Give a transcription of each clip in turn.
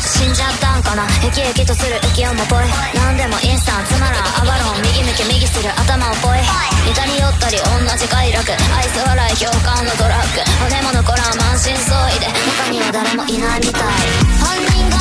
死んじゃったんかな。ウキウキとする浮世もぽい。何でもインスタンつまらんアバロン右向け右する頭をぽい。似たり寄ったり同じ快楽。愛想笑い共感のドラッグおもの頃は満身創痍で。中には誰もいないみたい。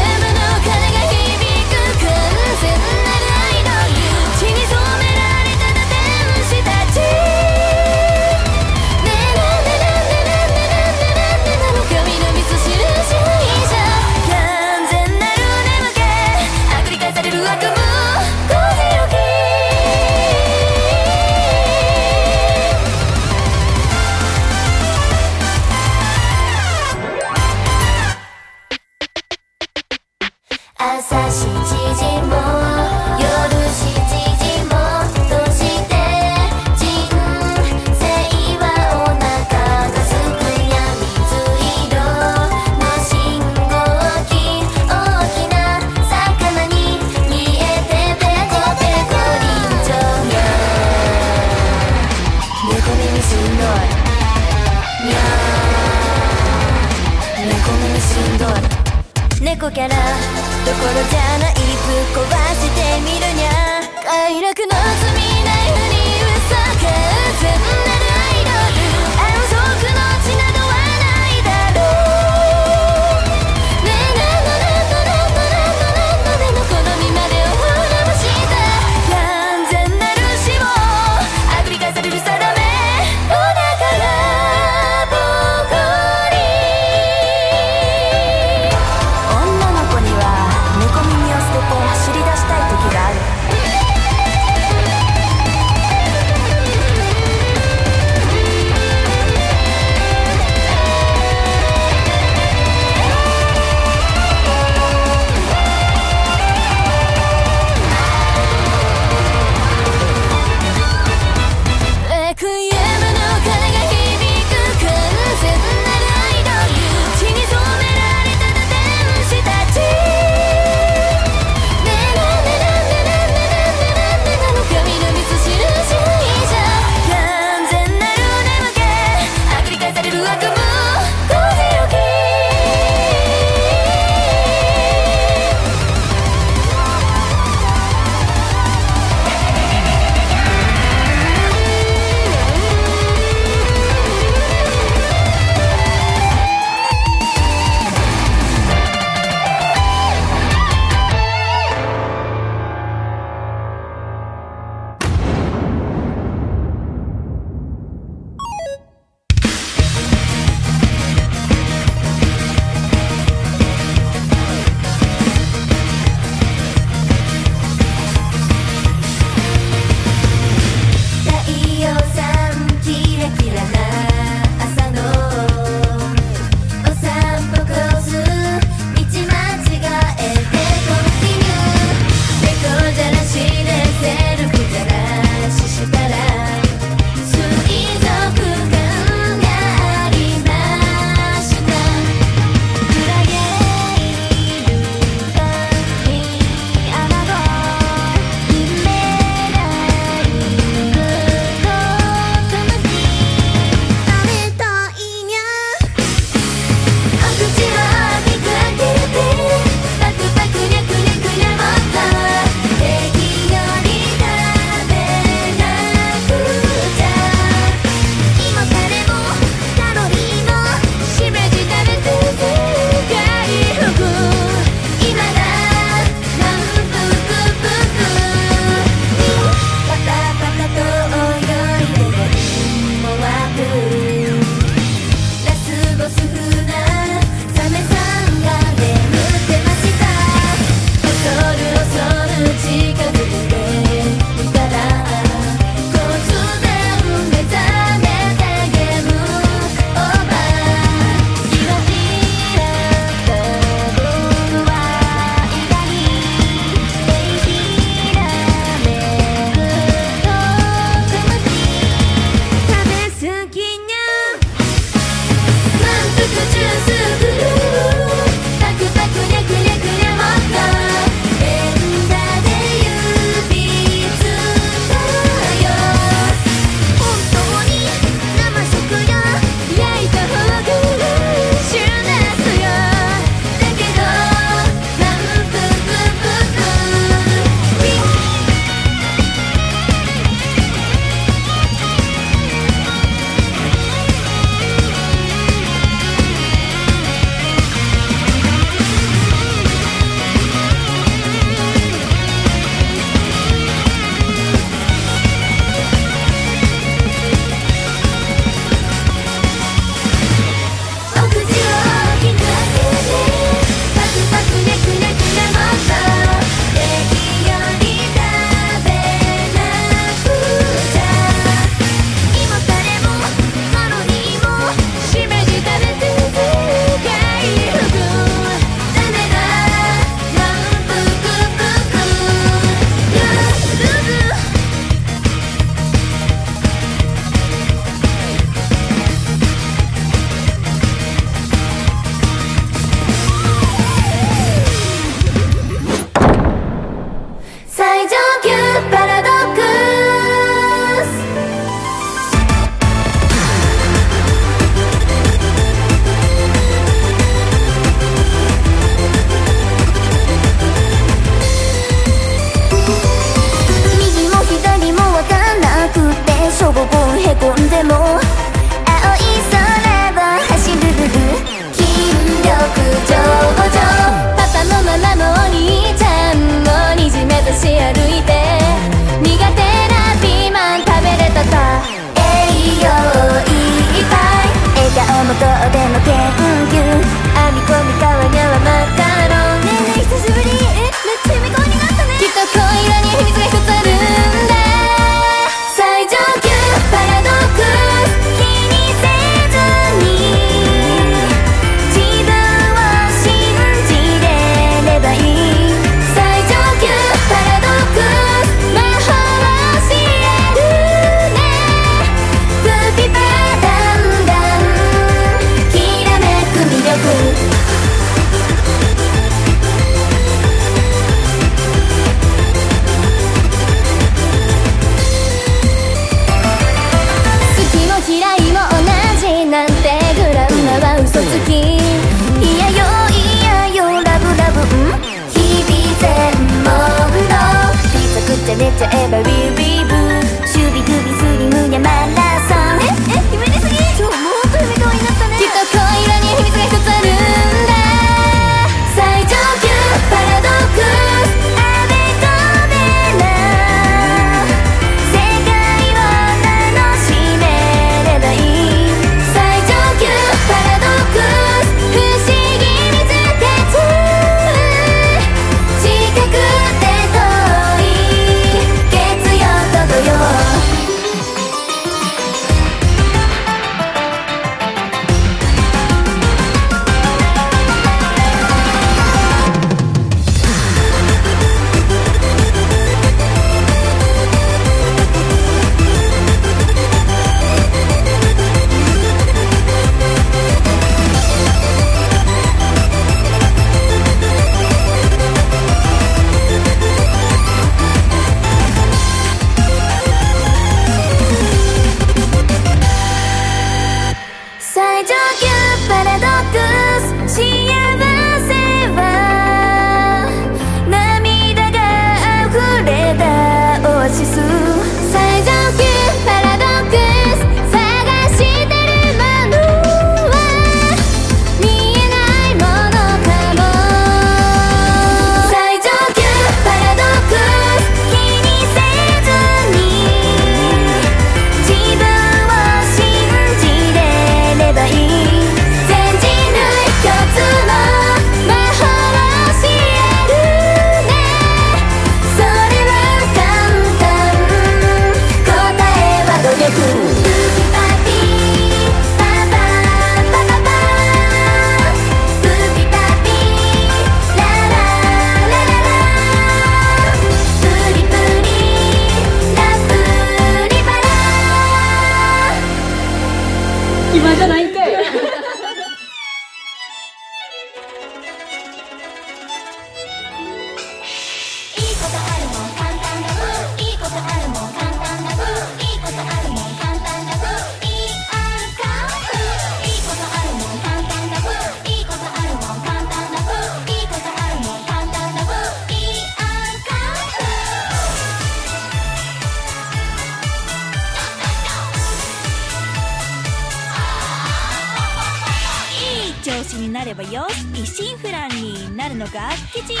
ればよし一心不乱にな？るのか吉こ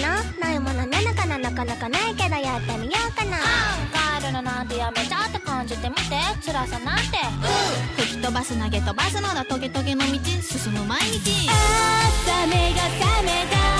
のないものなのかななかなかないけどやってみようかな。ガールのなんてやめちゃって感じてみて辛さなんて。う吹き飛ばす投げ飛ばすのだトゲトゲの道進む毎日。朝目が覚めた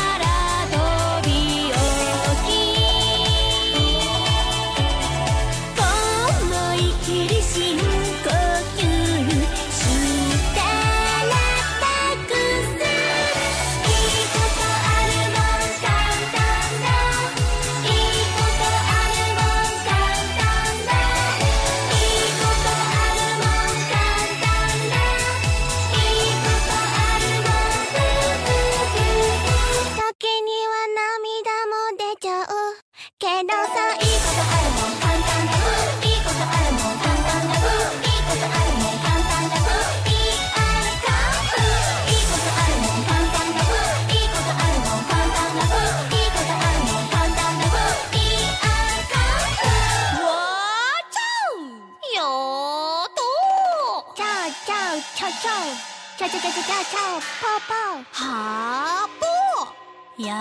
ちゃちゃはーぽやっ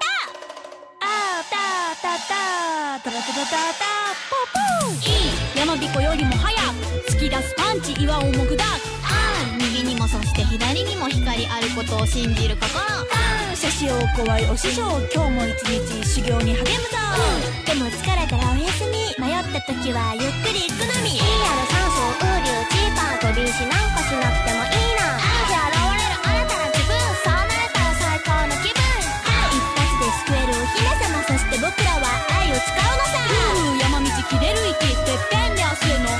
たあたたたたらたたたたいいよりも突き出すパンチ岩をもだあ右にもそして左にも光あることを信じる心う怖いお師匠今日も一日修行に励むぞ、うん、でも疲れたらおやすみった時はゆっくり行くのみ。いいやろ酸素ウリュウジーパー飛び石なんかしなくてもいいな。あじゃ現れる新たな自分そうなれたら最高の気分。一発で救えるお姫様そして僕らは愛を誓うのさ。山道切れる息てっぺんに明日への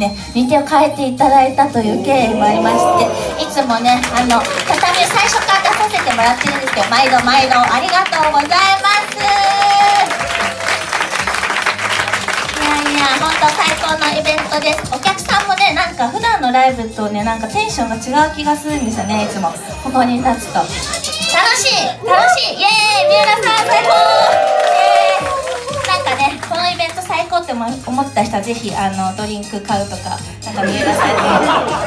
ね日程を変えていただいたという経緯もありましていつもねあの畳最初から出させてもらってるんですけど毎度毎度ありがとうございます。いやいや本当最高のイベントです。お客さんもねなんか普段のライブとねなんかテンションが違う気がするんですよねいつも。ここに立つと。って思思った人はぜひあのドリンク買うとかなんか三浦さんに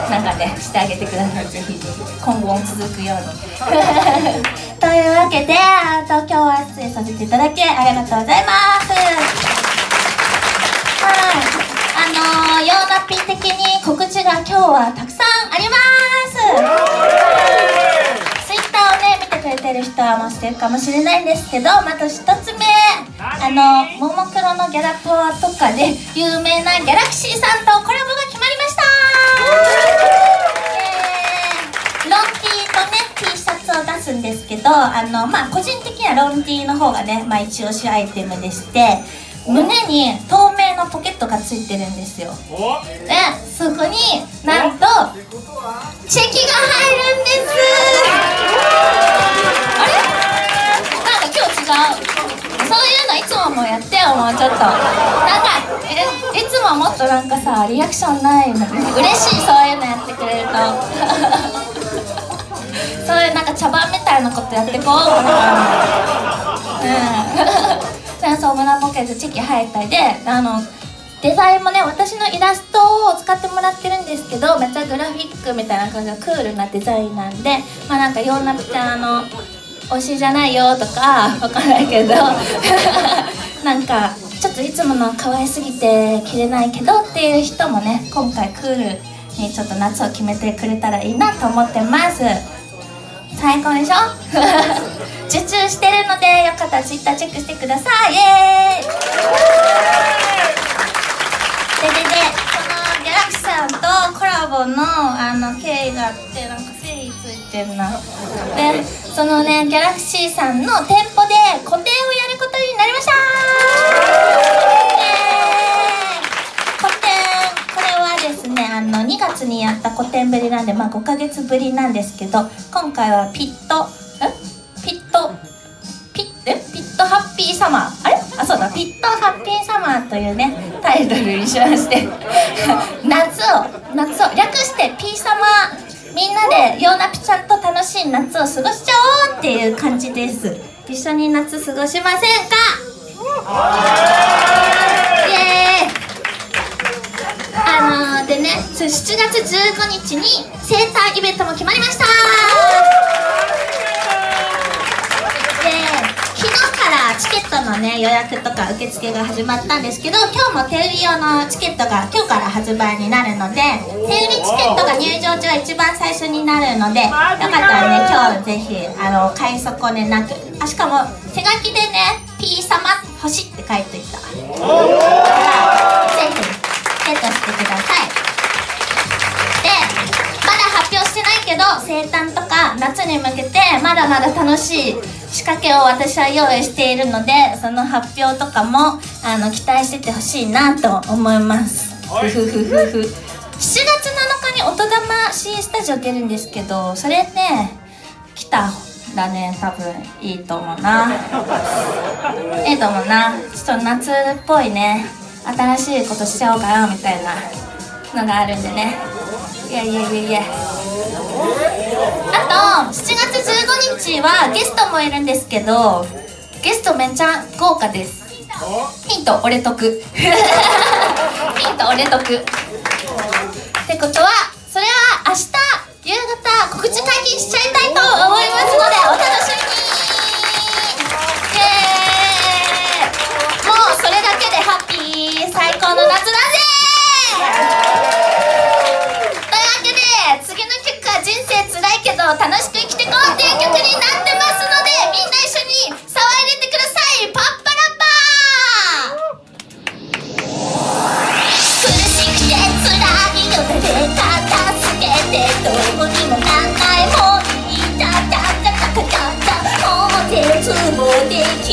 なんかねしてあげてください。ぜひ今後も続くように。というわけであと今日は出演させていただきありがとうございます。はい、あのー、ヨーナッピー的に告知が今日はたくさんあります。ツイッターをね見てくれてる人はもうしてるかもしれないんですけどまず一つ目あのももクロのギャラパワーとかで有名なギャラクシーさんとコラボが決まりました。ーイ。ロンティーとね T シャツを出すんですけどあのまあ個人的にはロンティーの方がねまあ一押しアイテムでして胸に透明のポケットがついてるんですよ。でそこになんとチェキが入るんですあれなんか今日違うそういうのいつももやってよもうちょっと。なんかえいつももっとなんかさリアクションないの嬉しいそういうのやってくれると。そういうなんか茶番みたいなことやってこう。これからうん。そうそう胸ポケットチェキ入ったりであのデザインもね私のイラストを使ってもらってるんですけどめっちゃグラフィックみたいな感じのクールなデザインなんでまあなんかヨーナピちゃんあの推しじゃないよとかわかんないけど。なんかちょっといつもの可愛すぎて着れないけどっていう人もね今回クールにちょっと夏を決めてくれたらいいなと思ってます。最高でしょ？受注してるのでよかったら Twitter チェックしてください。イエーイ！でででこのギャラクシーさんとコラボのあの経緯があってなんかてんな。でそのねギャラクシーさんの店舗で個展をやることになりました。個展。これはですねあの2月にやった個展ぶりなんでまあ5ヶ月ぶりなんですけど今回はピットえ？ピット？ピッえ？ピットハッピーサマー？あれ？あそうだ。ピットハッピーサマーというねタイトルにしまして。夏を夏を略してピーサマー。みんなでヨーナピちゃんと楽しい夏を過ごしちゃおうっていう感じです。一緒に夏過ごしませんか？イエーイ。あのー、でね7月15日に生誕イベントも決まりました。チケットのね予約とか受付が始まったんですけど今日も手売り用のチケットが今日から発売になるので手売りチケットが入場中は一番最初になるのでよかったらね今日ぜひあの買い損ねなくあしかも手書きでね「P 様星」って書いていた。からぜひゲットしてくださいけど生誕とか夏に向けてまだまだ楽しい仕掛けを私は用意しているのでその発表とかもあの期待しててほしいなと思います。ふふふふふ。7月7日に音玉 C スタジオ出るんですけどそれね来たらね多分いいと思うな。いいと思うな。ちょっと夏っぽいね。新しいことしちゃおうかなみたいなのがあるんでねいやいやいやいや。あと7月15日はゲストもいるんですけどゲストめっちゃ豪華です。ヒント俺得。ヒント俺得。ってことはそれは明日夕方告知会議しちゃいたいと思いますのでお楽しみに。楽しく生きてこうっていう曲になってますのでみんな一緒に騒いでてくださいパッパラッパー。苦しくて辛いのだでただけてどうにもなんないもんいたたたたたたた表つもでき